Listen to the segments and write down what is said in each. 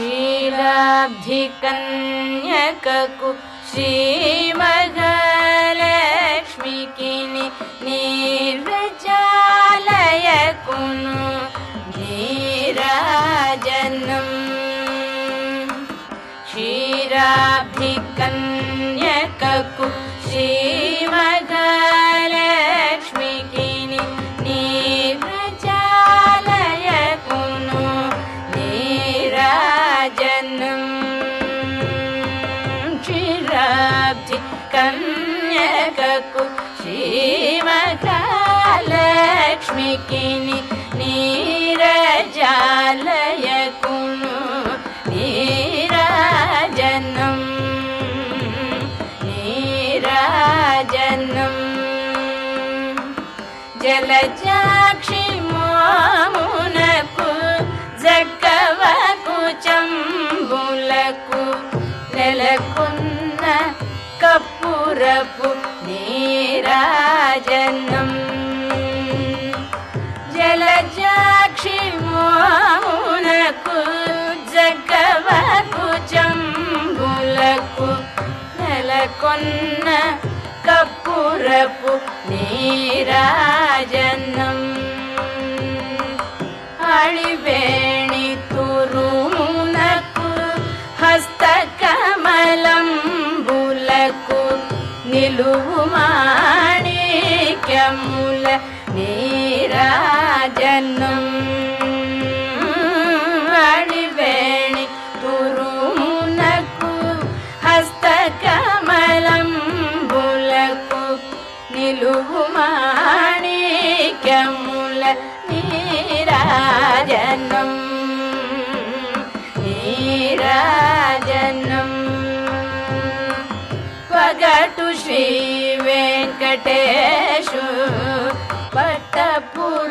क्षीराब्धिकन्यककु श्रीमहालक्ष्मिकिनि किनि नीरजालय जन्म नीराजनम् नीराजनम्। जल मामुनकु मानपचम् चम्बुलकु पुन कपुरपु कपूरप निरा जन् हरिवेणी त हस्तकमलम् बुलकु नीलुमाणी कूल निरा పగటు శ్రీ వెంకటేశు పట్టపురాణియై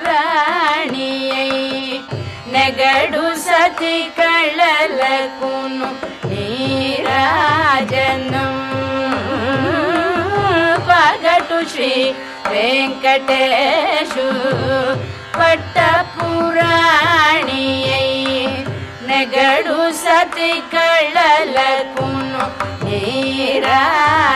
నెగడు సతి కళలకును నీరాజనం పగటు శ్రీ వెంకటేశు పట్టపురాణియై నెగడు సతి కళలకును